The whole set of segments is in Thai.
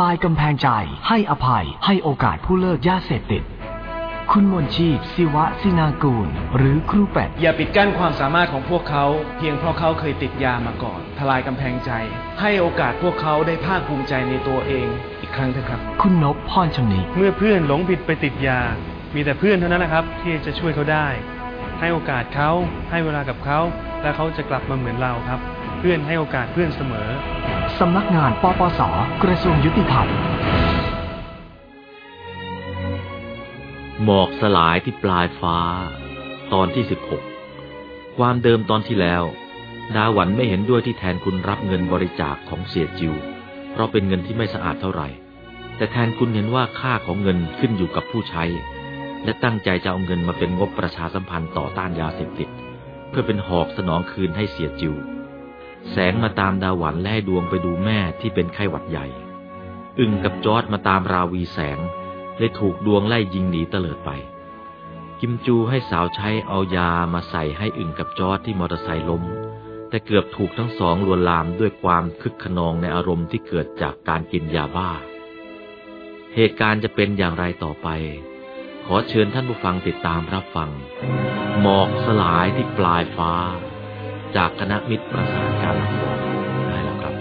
ลายกำแพงใจ ให้อภัย ให้โอกาสผู้เลิกยาเสพติด คุณมนชีพศิวะสินากูล หรือครูเป็ด อย่าปิดกั้นความสามารถของพวกเขา เพียงเพราะเขาเคยติดยามาก่อน ทลายกำแพงใจ ให้โอกาสพวกเขาได้ภาคภูมิใจในตัวเอง อีกครั้งเถอะครับ คุณนพพรชำนิเมื่อเพื่อนหลงผิดไปติดยา มีแต่เพื่อนเท่านั้นแหละครับ ที่จะช่วยเขาได้ ให้โอกาสเขาให้เวลากับเขา แล้วเขาจะกลับมาเหมือนเราครับเพื่อนให้โอกาสเพื่อนเสมอ สำนักงานปปส กระทรวงยุติธรรม หมอกสลายที่ปลายฟ้า ตอนที่สิบหกความเดิมตอนที่แล้ว ดาหวันไม่เห็นด้วยที่แทนคุณรับเงินบริจาคของเสียจิว เพราะเป็นเงินที่ไม่สะอาดเท่าไหร่ แต่แทนคุณเห็นว่าค่าของเงินขึ้นอยู่กับผู้ใช้ และตั้งใจจะเอาเงินมาเป็นงบประชาสัมพันธ์ต่อต้านยาเสพติด เพื่อเป็นหอกสนองคืนให้เสียจิว แสงมาตามดาหวันและให้ดวงไปดูแม่ที่เป็นไข้หวัดใหญ่ อึงกับจอร์ดมาตามราวีแสงเลยถูกดวงไล่ยิงหนีเตลิดไป กิมจูให้สาวใช้เอายามาใส่ให้อึ่งกับจอร์ดที่มอเตอร์ไซค์ล้ม แต่เกือบถูกทั้งสองลวนลามด้วยความคึกคะนองในอารมณ์ที่เกิดจากการกินยาบ้า เหตุการณ์จะเป็นอย่างไรต่อไป ขอเชิญท่านผู้ฟังติดตามรับฟัง หมอกสลายที่ปลายฟ้า จากคณะมิตรประสานการละครได้แล้วครับ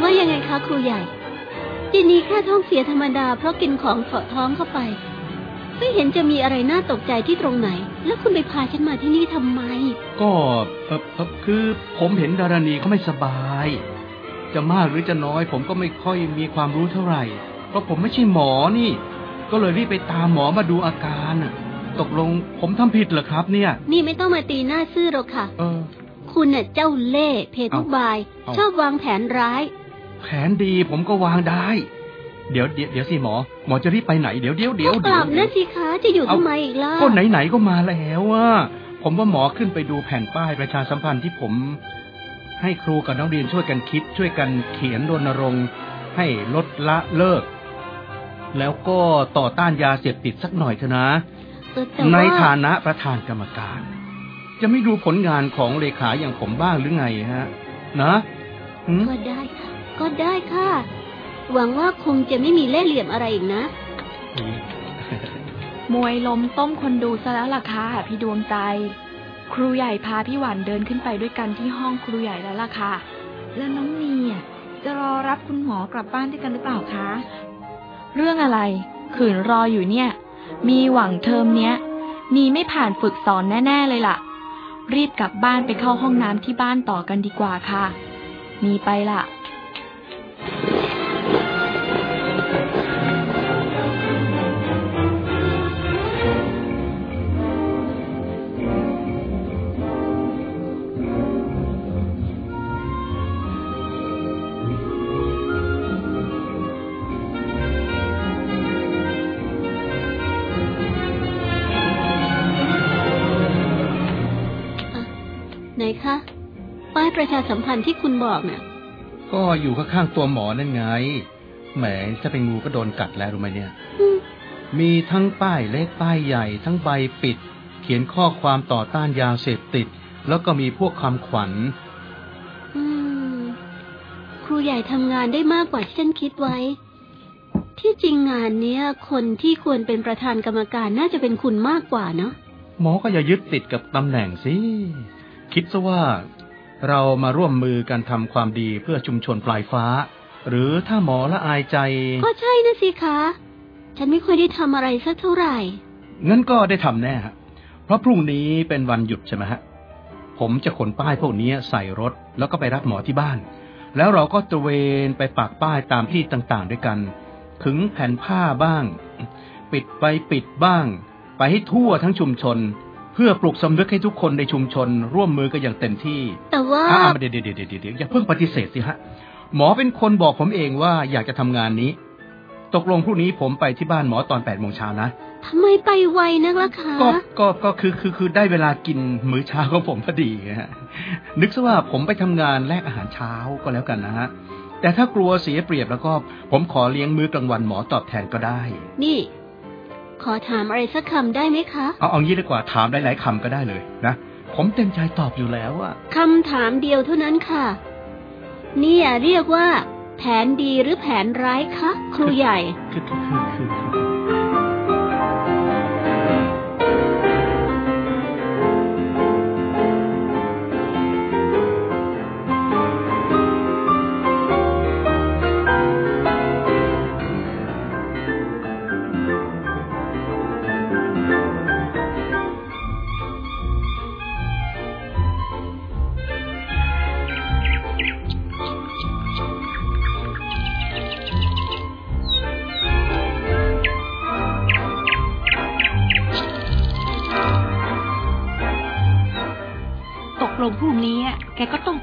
ว่ายังไงคะครูใหญ่จีนี้แค่ท้องเสียธรรมดาเพราะกินของเสาะท้องเข้าไป ไม่เห็นจะมีอะไรน่าตกใจที่ตรงไหน แล้วคุณไปพาฉันมาที่นี่ทำไม ก็เออเออคือผมเห็นดารณีเขาไม่สบาย จะมากหรือจะน้อย ผมก็ไม่ค่อยมีความรู้เท่าไหร่ เพราะผมไม่ใช่หมอนี่ ก็เลยรีบไปตามหมอมาดูอาการน่ะตกลงผมทำผิดเหรอครับ เนี่ย นี่ไม่ต้องมาตีหน้าซื่อหรอกค่ะ เออ คุณน่ะเจ้าเล่ห์เพทุบายเอ้าชอบวางแผนร้าย แผนดีผมก็วางได้ เดี๋ยวเดี๋ยวเดี๋ยวสิหมอ หมอจะรีบไปไหนเดี๋ยวเดี๋ยวเดี๋ยวก็กเดี๋ยลัวบนะสิคะจะอยู่ทำไมอีกล่ะก็ไหนไหนๆก็มาแล้วอะผมว่าหมอขึ้นไปดูแผ่นป้ายประชาสัมพันธ์ที่ผม ให้ครูกับนักเรียนช่วยกันคิด ช่วยกันเขียนรณรงค์ ให้ลดละเลิก แล้วก็ต่อต้านยาเสพติดสักหน่อยเถอะนะ เออแต่ในว่าฐานะประธานกรรมการ จะไม่ดูผลงานของเลขาอย่างผมบ้างหรือไงฮะ นะหืมก็ได้ค่ะก็ได้ค่ะ หวังว่าคงจะไม่มีเล่ห์เหลี่ยมอะไรอีกนะ มวยล้มต้มคนดูซะแล้วล่ะค่ะพี่ดวงใจ ครูใหญ่พาพี่หวานเดินขึ้นไปด้วยกันที่ห้องครูใหญ่แล้วล่ะค่ะ แล้วน้องนีอะจะรอรับคุณหมอกลับบ้านด้วยกันหรือเปล่าคะ เรื่องอะไร ขืนรออยู่เนี่ย มีหวังเทอมเนี้ย นีไม่ผ่านฝึกสอนแน่ๆเลยล่ะ รีบกลับบ้านไปเข้าห้องน้ำที่บ้านต่อกันดีกว่าค่ะ นีไปล่ะ ไหนคะป้ายประชาสัมพันธ์ที่คุณบอกน่ะ ก็อยู่ข้างๆตัวหมอนั่นไง แหมถ้าเป็นงูก็โดนกัดแล้วรู้ไหมเนี่ยอืมมีทั้งป้ายเล็กป้ายใหญ่ ทั้งใบปิด เขียนข้อความต่อต้านยาเสพติด แล้วก็มีพวกคำขวัญอืมครูใหญ่ทำงานได้มากกว่าที่ฉันคิดไว้ ที่จริงงานเนี้ย คนที่ควรเป็นประธานกรรมการน่าจะเป็นคุณมากกว่าเนาะหมอก็อย่ายึดติดกับตำแหน่งสิ คิดซะว่าเรามาร่วมมือกันทำความดีเพื่อชุมชนปลายฟ้า หรือถ้าหมอละอายใจ ก็ใช่นะสิคะ ฉันไม่ค่อยได้ทำอะไรสักเท่าไหร่งั้นก็ได้ทำแน่ฮะเพราะพรุ่งนี้เป็นวันหยุดใช่ไหมฮะ ผมจะขนป้ายพวกนี้ใส่รถแล้วก็ไปรับหมอที่บ้าน แล้วเราก็ตระเวนไปปักป้ายตามที่ต่างๆ ด้วยกันขึงแผ่นผ้าบ้าง ปิดไปปิดบ้าง ไปให้ทั่วทั้งชุมชนเพื่อปลุกสำนึกให้ทุกคนในชุมชน ร่วมมือกันอย่างเต็มที่ แต่ว่าอ่าเดี๋ยวเดี๋ยวเดี๋ยวเดี๋ยวอย่าเพิ่งปฏิเสธสิฮะ หมอเป็นคนบอกผมเองว่าอยากจะทำงานนี้ ตกลงพรุ่งนี้ผมไปที่บ้านหมอตอนแปดโมงเช้านะทำไมไปไวนักล่ะคะ ก็ ก็ ก็คือ คือ คือ ได้เวลากินมื้อเช้าของผมพอดีไงฮะ นึกซะว่าผมไปทำงานแลกอาหารเช้าก็แล้วกันนะฮะ แต่ถ้ากลัวเสียเปรียบแล้วก็ ผมขอเลี้ยงมื้อกลางวันหมอตอบแทนก็ได้ นี่ ขอถามอะไรสักคำได้ไหมคะ เอาเอางี้ดีกว่าถามหลายๆคำก็ได้เลยนะ ผมเต็มใจตอบอยู่แล้วอะคำถามเดียวเท่านั้นค่ะเนี่ยเรียกว่า แผนดีหรือแผนร้ายคะ ครูใหญ่คือคือคือ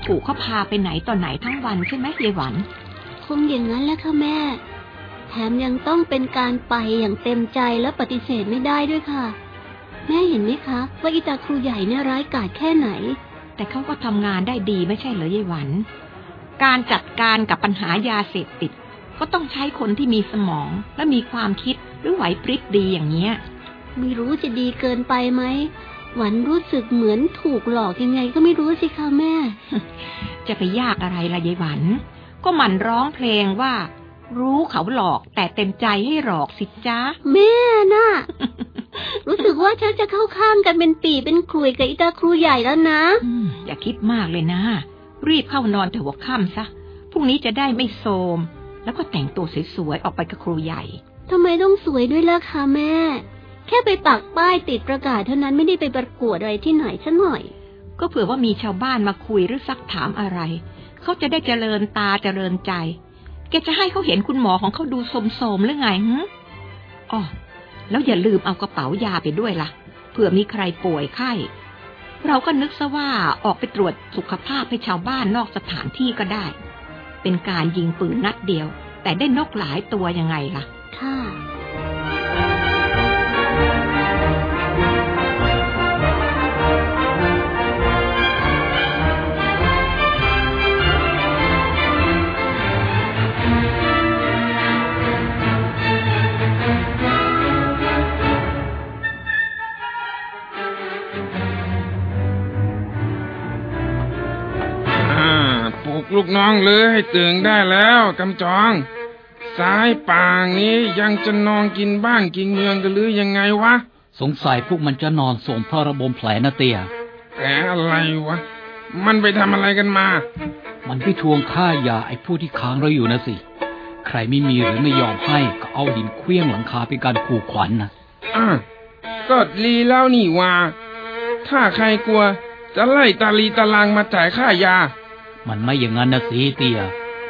แกก็ต้องถูกเขาพาไปไหนต่อไหนทั้งวันใช่ไหมยายหวัน คงอย่างนั้นแหละค่ะแม่ แถมยังต้องเป็นการไปอย่างเต็มใจและปฏิเสธไม่ได้ด้วยค่ะ แม่เห็นไหมคะว่าอีตาครูใหญ่เนี่ยร้ายกาจแค่ไหน แต่เขาก็ทำงานได้ดีไม่ใช่เหรอยายหวัน การจัดการกับปัญหายาเสพติด ก็ต้องใช้คนที่มีสมองและมีความคิดหรือไหวพริบดีอย่างเนี้ยไม่รู้จะดีเกินไปไหม หวันรู้สึกเหมือนถูกหลอกยังไงก็ไม่รู้สิคะแม่ จะไปยากอะไรล่ะยายหวัน ก็หมันร้องเพลงว่า รู้เขาหลอกแต่เต็มใจให้หลอกสิจ้าแม่น่ะ รู้สึกว่าชักจะเข้าข้างกันเป็นปีเป็นครุยกับอีตาครูใหญ่แล้วนะอืมอย่าคิดมากเลยนะ รีบเข้านอนแต่หัวค่ำซะพรุ่งนี้จะได้ไม่โทรมแล้วก็แต่งตัวสวยๆออกไปกับครูใหญ่ทำไมต้องสวยด้วยล่ะคะแม่ แค่ไปปักป้ายติดประกาศเท่านั้นไม่ได้ไปประกวดอะไรที่ไหนซะหน่อย ก็เผื่อว่ามีชาวบ้านมาคุยหรือซักถามอะไร เขาจะได้เจริญตาเจริญใจ แกจะให้เขาเห็นคุณหมอของเขาดูโสมๆหรือไงหึอ๋อแล้วอย่าลืมเอากระเป๋ายาไปด้วยล่ะ เผื่อมีใครป่วยไข้ เราก็นึกซะว่าออกไปตรวจสุขภาพให้ชาวบ้านนอกสถานที่ก็ได้ เป็นการยิงปืนนัดเดียว แต่ได้นกหลายตัวยังไงล่ะ ค่ะ ลุกลูกน้องเลยให้ตื่นได้แล้วกำจอง สายป่างนี้ยังจะนอนกินบ้านกินเมืองกันหรือยังไงวะ สงสัยพวกมันจะนอนส่งเพราะระบมแผลนะเตียแกอะไรวะ มันไปทำอะไรกันมา มันไปทวงค่ายาไอ้ผู้ที่ค้างเราอยู่นะสิ ใครไม่มีหรือไม่ยอมให้ก็เอาหินเคลี้ยงหลังคาเป็นการขู่ขวัญนนะอะก็ลีแล้วนี่ว่า ถ้าใครกลัว จะไล่ตาลีตารางมาจ่ายค่ายา มันไม่อย่างนั้นนะสิเตีย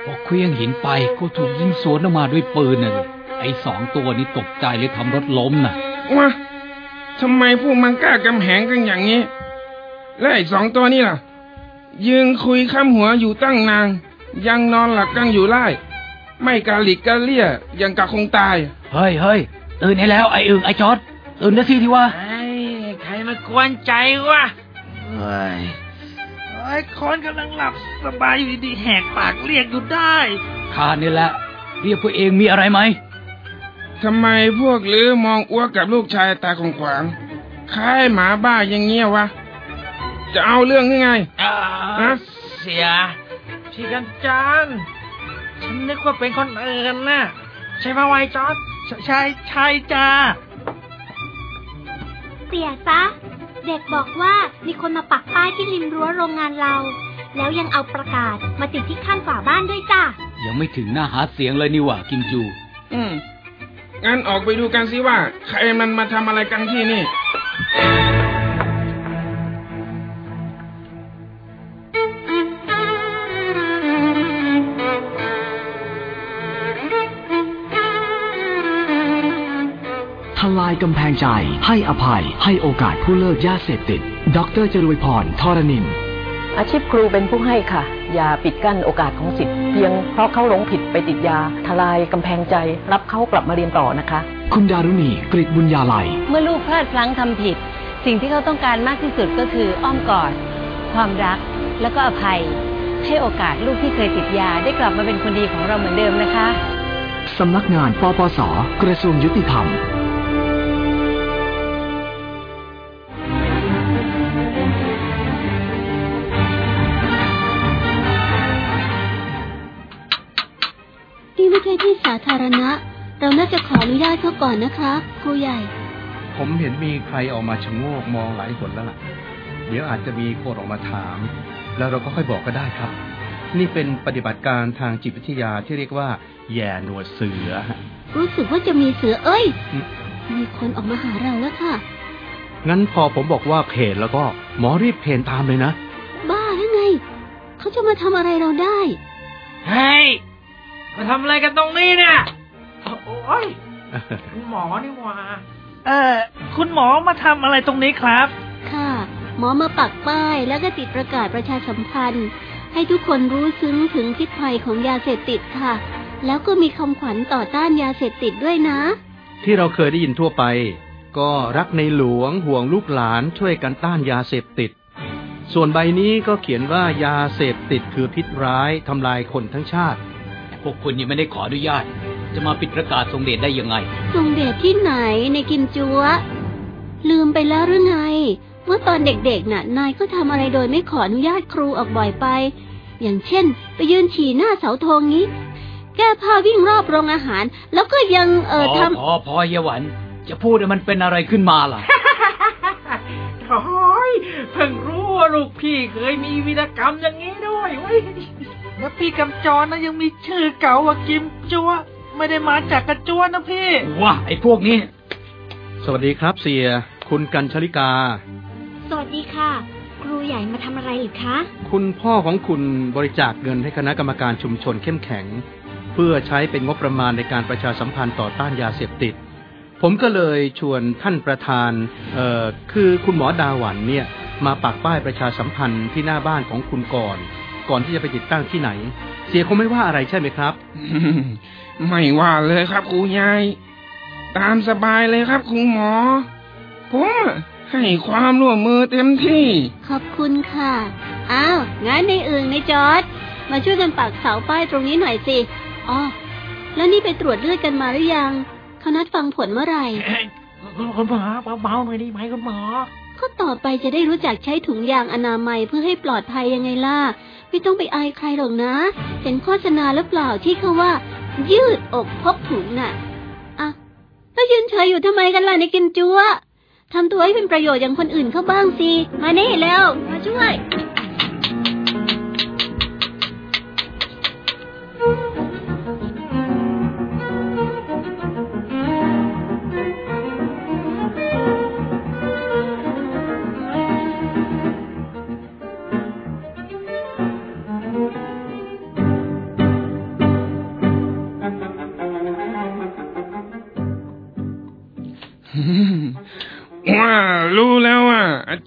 พอเคลี้ยงหินไปก็ถูกยิงสวนออกมาด้วยปืนน่ะสิไอ้สองตัวนี้ตกใจเลยทำรถล้มน่ะวะทำไมพวกมันกล้ากำแหงกันอย่างนี้ และไอ้สองตัวนี่ล่ะ ยืนคุยข้ามหัวอยู่ตั้งนางยังนอนหลับกังอยู่ไล่ไม่กาหลิกกาเลี่ยยังกะคงตาย เฮ้ยเฮ้ยตื่นได้แล้วไอ้อึ่งไอ้จอดตื่นนะสิที่ว่าไอ้ใครมากวนใจวะเฮ้ย ไอ้คนกำลังหลับสบายอยู่ดีๆแหกปากเรียกอยู่ได้ข้านี่แหละ เรียกพวกเองมีอะไรไหมทำไมพวกลือมองอ้วกกับลูกชายตาของขวางคล้ายหมาบ้าอย่างเงี้ยวะ จะเอาเรื่องยังไงอ่าฮะเสีย พี่กันจันฉันนึกว่าเป็นคนอื่นน่ะใช่ไหมไวจอดใช่ใช่ใช่จ้าเสียซะ เด็กบอกว่ามีคนมาปักป้ายที่ริมรั้วโรงงานเรา แล้วยังเอาประกาศมาติดที่ข้างฝาบ้านด้วยจ้ะ ยังไม่ถึงหน้าหาเสียงเลยนี่หว่ากิมจู อืมงั้นออกไปดูกันสิว่า ใครมันมาทำอะไรกันที่นี่ กำแพงใจ ให้อภัย ให้โอกาสผู้เลิกยาเสพติด ดรจรุยพรทรนิน อาชีพครูเป็นผู้ให้ค่ะ อย่าปิดกั้นโอกาสของสิทธิ์เพียงเพราะเขาหลงผิดไปติดยา ทลายกำแพงใจ รับเขากลับมาเรียนต่อนะคะ คุณดารุณีกริบุญญาลัย เมื่อลูกพลาดพลั้งทำผิด สิ่งที่เขาต้องการมากที่สุดก็คืออ้อมกอด ความรัก แล้วก็อภัย ให้โอกาสลูกที่เคยติดยาได้กลับมาเป็นคนดีของเราเหมือนเดิมนะคะสำนักงานปปส กระทรวงยุติธรรม ณะ เราน่าจะขออนุญาตเขาก่อนนะคะครูใหญ่ ผมเห็นมีใครออกมาชะโงกมองหลายคนแล้วล่ะ เดี๋ยวอาจจะมีคนออกมาถาม แล้วเราก็ค่อยบอกก็ได้ครับ นี่เป็นปฏิบัติการทางจิตวิทยาที่เรียกว่า แย่หนวดเสือฮะรู้สึกว่าจะมีเสือเอ้ยอืมมีคนออกมาหาเราแล้วค่ะ งั้นพอผมบอกว่าเพนแล้วก็หมอรีบเพนตามเลยนะ บ้าหรือไง เขาจะมาทำอะไรเราได้ เฮ้ย มาทำอะไรกันตรงนี้เนี่ย โอ้ยคุณหมอนี่หว่า เออคุณหมอมาทำอะไรตรงนี้ครับ ค่ะ หมอมาปักป้ายแล้วก็ติดประกาศประชาสัมพันธ์ ให้ทุกคนรู้ซึ้งถึงพิษภัยของยาเสพติดค่ะ แล้วก็มีคำขวัญต่อต้านยาเสพติดด้วยนะ ที่เราเคยได้ยินทั่วไป ก็รักในหลวงห่วงลูกหลานช่วยกันต้านยาเสพติด ส่วนใบนี้ก็เขียนว่ายาเสพติดคือพิษร้ายทำลายคนทั้งชาติ พวกคุณยังไม่ได้ขออนุญาต จะมาปิดประกาศทรงเดชได้ยังไง ทรงเดชที่ไหนในกิมจัว ลืมไปแล้วหรือไงว่าตอนเด็กๆน่ะ นายก็ทำอะไรโดยไม่ขออนุญาตครูออกบ่อยไป อย่างเช่น ไปยืนฉี่หน้าเสาธงนี้ แก้ผ้าวิ่งรอบโรงอาหาร แล้วก็ยังเออพอทำพอพอเยาหวัน จะพูดให้มันเป็นอะไรขึ้นมาล่ะโอ้ยเพิ่งรู้ว่าลูกพี่เคยมีวีรกรรมอย่างนี้ด้วยเว้ยแล้วพี่กำจรนะยังมีชื่อเก่าว่ากิมจัว ไม่ได้มาจากกระจวนนะพี่ว่าไอ้พวกนี้ สวัสดีครับเสีย คุณกัญชลิกา สวัสดีค่ะ ครูใหญ่มาทำอะไรหรือคะ คุณพ่อของคุณบริจาคเงินให้คณะกรรมการชุมชนเข้มแข็ง เพื่อใช้เป็นงบประมาณในการประชาสัมพันธ์ต่อต้านยาเสพติด ผมก็เลยชวนท่านประธาน เอ่อ คือคุณหมอดาหวันเนี่ย มาปักป้ายประชาสัมพันธ์ที่หน้าบ้านของคุณก่อน ก่อนที่จะไปติดตั้งที่ไหน เสียคงไม่ว่าอะไรใช่ไหมครับ ไม่ว่าเลยครับครูใหญ่ตามสบายเลยครับคุณหมอผมให้ความร่วมมือเต็มที่ ขอบคุณค่ะ อ้าวงั้นในอื่นในจอร์ดมาช่วยกันปักเสาป้ายตรงนี้หน่อยสิอ๋อแล้วนี่ไปตรวจเลือดกันมาหรือยังเขานัดฟังผลเมื่อไหร่คุณหมอเบาๆหน่อยดีไหมคุณหมอก็ต่อไปจะได้รู้จักใช้ถุงยางอนามัยเพื่อให้ปลอดภัยยังไงล่ะ ไม่ต้องไปอายใครหรอกนะ เห็นโฆษณาหรือเปล่าที่เขาว่า ยืดอกพกถุงน่ะอะแล้วยืนเฉยอยู่ทำไมกันล่ะในกินจัวทำตัวให้เป็นประโยชน์อย่างคนอื่นเขาบ้างสิ มาเน่แล้ว มาช่วย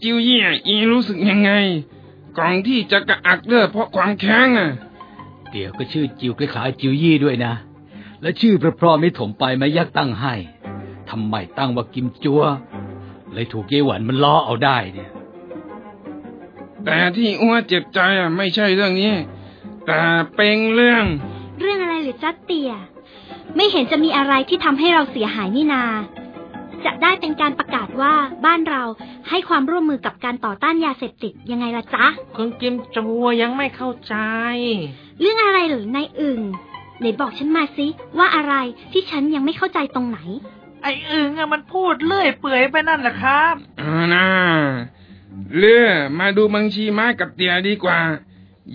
จิวเยี่ยอีรู้สึกยังไงก่อนที่จะกระอักเด้อเพราะความแค้งอะ เดี๋ยวก็ชื่อจิวคล้ายๆจิวยี่ด้วยนะ และชื่อเพราะๆไม่ถมไปไม่ยักตั้งให้ทำไมตั้งว่ากิมจัว เลยถูกเยหวันมันล้อเอาได้เนี่ย แต่ที่อ้วเจ็บใจอะไม่ใช่เรื่องนี้ แต่เป็นเรื่อง เรื่องอะไรหรือจัดเตี่ย ไม่เห็นจะมีอะไรที่ทำให้เราเสียหายนี่นา จะได้เป็นการประกาศว่าบ้านเราให้ความร่วมมือกับการต่อต้านยาเสพติดยังไงล่ะจ๊ะคุณกิมจัวยังไม่เข้าใจ เรื่องอะไรหรือนายอึ่งไหนบอกฉันมาสิว่าอะไรที่ฉันยังไม่เข้าใจตรงไหน ไอ้อึ่งอะมันพูดเลื่อยเปื่อยไปนั่นแหละครับอ่านะเลือมาดูบัญชีม้ากับเตียดีกว่า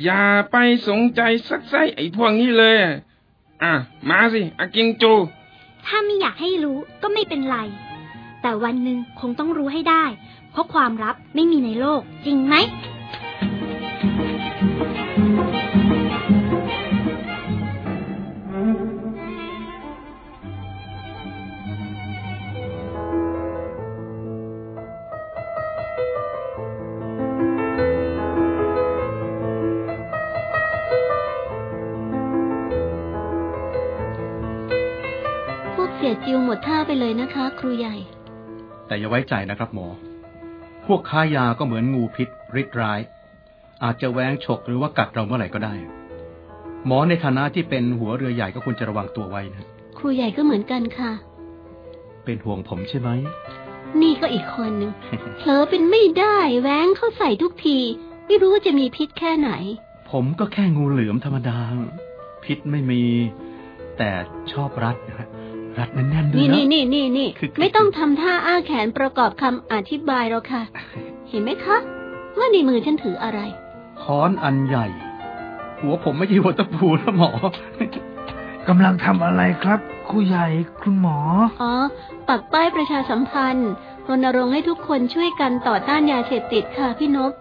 อย่าไปสนใจสักไซไอ้พวกนี้เลย อะ มาสิอากิงจู ถ้าไม่อยากให้รู้ก็ไม่เป็นไร แต่วันหนึ่งคงต้องรู้ให้ได้ เพราะความลับไม่มีในโลก จริงไหม พวกเสียจิวหมดท่าไปเลยนะคะ ครูใหญ่ แต่อย่าไว้ใจนะครับหมอ พวกค้ายาก็เหมือนงูพิษริดร้าย อาจจะแหวงฉกหรือว่ากัดเราเมื่อไหร่ก็ได้ หมอในฐานะที่เป็นหัวเรือใหญ่ก็ควรจะระวังตัวไว้นะ ครูใหญ่ก็เหมือนกันค่ะ เป็นห่วงผมใช่ไหม นี่ก็อีกคนหนึ่งเผลอเป็นไม่ได้แหวงเข้าใส่ทุกที ไม่รู้ว่าจะมีพิษแค่ไหน ผมก็แค่งูเหลือมธรรมดา พิษไม่มี แต่ชอบรัดนะฮะ รัดแน่นๆด้วยนี่นะนี่นี่นี่นี่คือไม่ต้องทำท่าอ้าแขนประกอบคำอธิบายหรอกค่ะ เห็นไหมคะว่าในมือฉันถืออะไรค้อนอันใหญ่ หัวผมไม่ใช่หัวตะปูนะหมอกำลังทำอะไรครับครูใหญ่คุณหมอ อ๋อ ปักป้ายประชาสัมพันธ์รณรงค์ให้ทุกคนช่วยกันต่อต้านยาเสพติดค่ะพี่นพ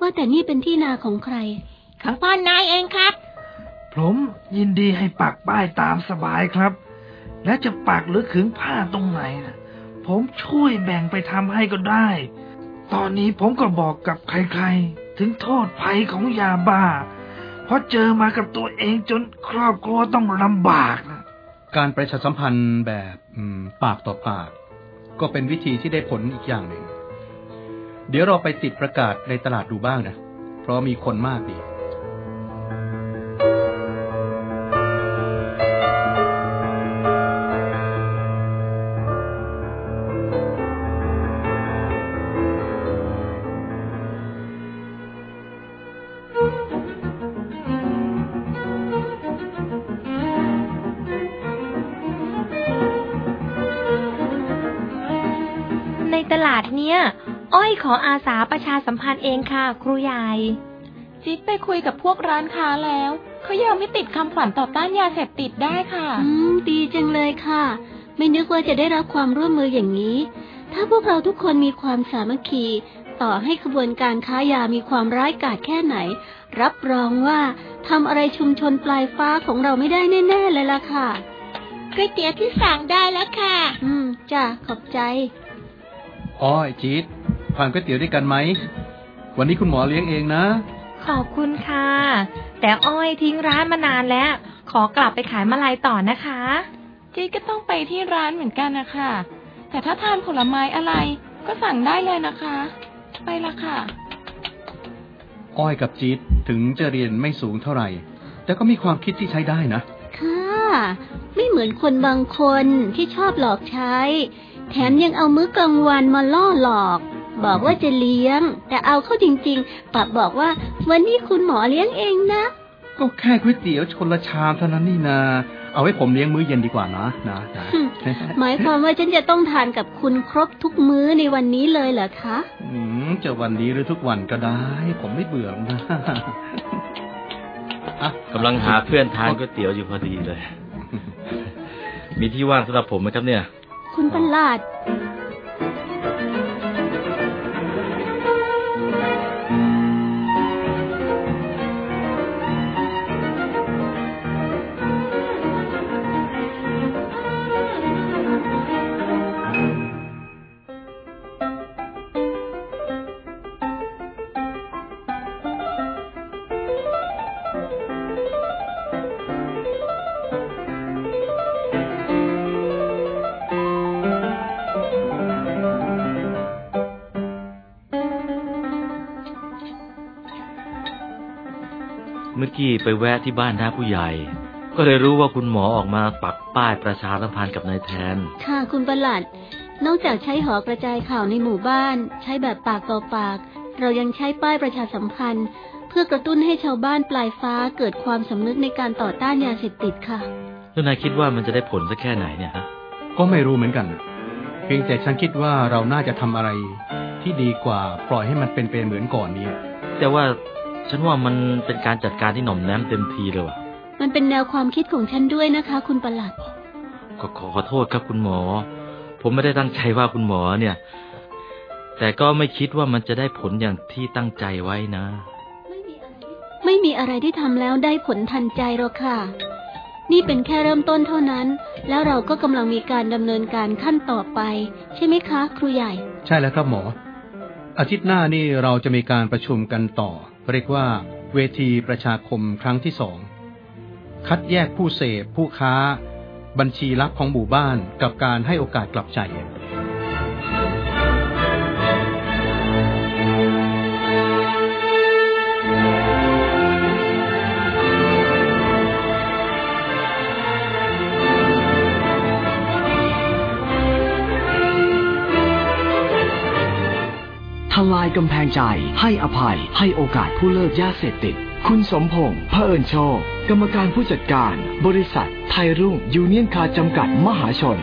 ว่าแต่นี่เป็นที่นาของใครของพ่อนายเองครับ ผมยินดีให้ปักป้ายตามสบายครับ และจะปักหรือขึงผ้าตรงไหนนะผมช่วยแบ่งไปทำให้ก็ได้ ตอนนี้ผมก็บอกกับใครๆ ถึงโทษภัยของยาบ้า เพราะเจอมากับตัวเองจนครอบครัวต้องลำบากนะการประชาสัมพันธ์แบบปากต่อปาก ก็เป็นวิธีที่ได้ผลอีกอย่างหนึ่ง เดี๋ยวเราไปติดประกาศในตลาดดูบ้างนะ เพราะมีคนมากดี ขออาสาประชาสัมพันธ์เองค่ะครูใหญ่ จิ๊ดไปคุยกับพวกร้านค้าแล้วเขายอมไม่ติดคำขวัญต่อต้านยาเสพติดได้ค่ะ อืม ดีจังเลยค่ะ ไม่นึกว่าจะได้รับความร่วมมืออย่างนี้ ถ้าพวกเราทุกคนมีความสามัคคี ต่อให้ขบวนการค้ายามีความร้ายกาจแค่ไหน รับรองว่าทำอะไรชุมชนปลายฟ้าของเราไม่ได้แน่ ๆ เลยล่ะค่ะก๋วยเตี๋ยวที่สั่งได้แล้วค่ะ อืม จ้ะ ขอบใจ อ้อยจี๊ด ทานก๋วยเตี๋ยวด้วยกันไหม วันนี้คุณหมอเลี้ยงเองนะ ขอบคุณค่ะ แต่อ้อยทิ้งร้านมานานแล้ว ขอกลับไปขายมาลายต่อนะคะจิ๊ดก็ต้องไปที่ร้านเหมือนกันนะคะแต่ถ้าทานผลไม้อะไรก็สั่งได้เลยนะคะ ไปละค่ะ อ้อยกับจี๊ดถึงจะเรียนไม่สูงเท่าไหร่ แต่ก็มีความคิดที่ใช้ได้นะ ค่ะ ไม่เหมือนคนบางคนที่ชอบหลอกใช้ แถมยังเอามื้อกลางวันมาล่อหลอก บอกว่าจะเลี้ยง แต่เอาเข้าจริงๆกลับบอกว่า วันนี้คุณหมอเลี้ยงเองนะ ก็แค่ก๋วยเตี๋ยวชนละชามเท่านั้นนี่นาเอาไว้ผมเลี้ยงมื้อเย็นดีกว่านะนะนะหมายความว่าฉันจะต้องทานกับคุณครบทุกมื้อในวันนี้เลยเหรอคะอืมจะวันนี้หรือทุกวันก็ได้ ผมไม่เบื่อหรอกนะอะกำลังหาเพื่อนทานก๋วยเตี๋ยวอยู่พอดีเลย มีที่ว่างสำหรับผมไหมครับเนี่ย คุณประหลาด กี้ไปแวะที่บ้านท่าผู้ใหญ่ ก็เลยรู้ว่าคุณหมอออกมาปักป้ายประชาสัมพันธ์กับนายแทน ค่ะคุณประหลัด นอกจากใช้หอกระจายข่าวในหมู่บ้าน ใช้แบบปากต่อปาก เรายังใช้ป้ายประชาสัมพันธ์ เพื่อกระตุ้นให้ชาวบ้านปลายฟ้าเกิดความสำนึกในการต่อต้านยาเสพติดค่ะแล้วนายคิดว่ามันจะได้ผลสักแค่ไหนเนี่ยฮะก็ไม่รู้เหมือนกัน เพียงแต่ฉันคิดว่าเราน่าจะทำอะไรที่ดีกว่าปล่อยให้มันเป็นไปเหมือนก่อนนี้แต่ว่า ฉันว่ามันเป็นการจัดการที่หน่อมแนมเต็มทีเลยว่ะ มันเป็นแนวความคิดของฉันด้วยนะคะ คุณประหลัด ก็ขอขอโทษครับคุณหมอ ผมไม่ได้ตั้งใจว่าคุณหมอเนี่ย แต่ก็ไม่คิดว่ามันจะได้ผลอย่างที่ตั้งใจไว้นะ ไม่มีอะไรที่ทำแล้วได้ผลทันใจหรอกค่ะ นี่เป็นแค่เริ่มต้นเท่านั้น แล้วเราก็กำลังมีการดำเนินการขั้นต่อไป ใช่ไหมคะ ครูใหญ่ ใช่แล้วครับหมอ อาทิตย์หน้านี่เราจะมีการประชุมกันต่อ เรียกว่าเวทีประชาคมครั้งที่สอง คัดแยกผู้เสพผู้ค้า บัญชีลับของหมู่บ้านกับการให้โอกาสกลับใจายกำแพงใจ ให้อภัย ให้โอกาสผู้เลิกยาเสพติด คุณสมพงษ์เผอิญโชค กรรมการผู้จัดการ บริษัท ไทยรุ่ง ยูเนียนคาร์จำกัดมหาชน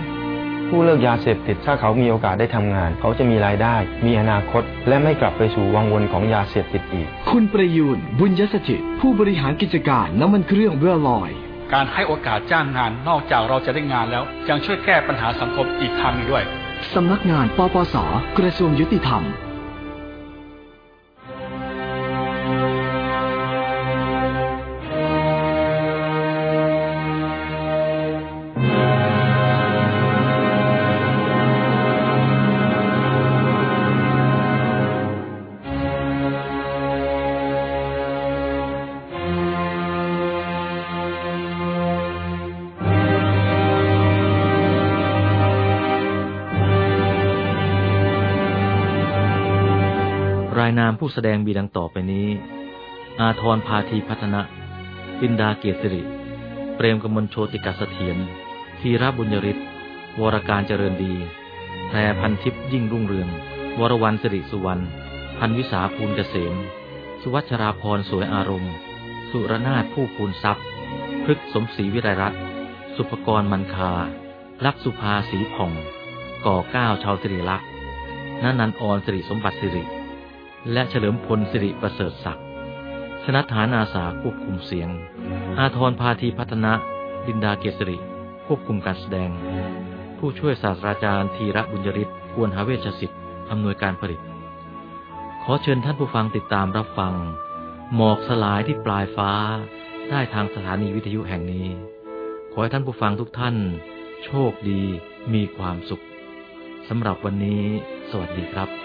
ผู้เลิกยาเสพติดถ้าเขามีโอกาสได้ทำงาน เขาจะมีรายได้ มีอนาคต และไม่กลับไปสู่วังวนของยาเสพติดอีก คุณประยูนบุญยสถิตผู้บริหารกิจการน้ำมันเครื่องเรือลอยการให้โอกาสจ้างงานนอกจากเราจะได้งานแล้ว ยังช่วยแก้ปัญหาสังคมอีกทางหนึงด้วย สำนักงานปปส กระทรวงยุติธรรมายนามผู้แสดงมีดังต่อไปนี้ อาทรพาธีพัฒนะ ปินดาเกียรติริ เปรมกมลโชติกาสเถียรธีระบุญยริศวรการเจริญดีแพรพันทิพย์ยิ่งรุ่งเรือง วรวันสิริสุวรรณ พันวิสาภูลเกษม สุวัชราพรสวยอารมณ์ สุรนาถผู้ภูนทรัพย์ พฤกสมศรีวิไลรัตสุภกรมันคา ลักสุภาสีผ่อง ก่อเก้าชาวสิริลักษณ์นานันออนสิริสมบัติสิริ และเฉลิมพลสิริประเสริฐศักดิ์ชนัฐานอาสาควบคุมเสียง อาทรพาธีพัฒนะดินดาเกษริควบคุมการแสดง ผู้ช่วยศาสตราจารย์ธีระบุญยริศกวนหาเวชศิษย์อำนวยการผลิต ขอเชิญท่านผู้ฟังติดตามรับฟัง หมอกสลายที่ปลายฟ้า ได้ทางสถานีวิทยุแห่งนี้ ขอให้ท่านผู้ฟังทุกท่าน โชคดีมีความสุขสำหรับวันนี้ สวัสดีครับ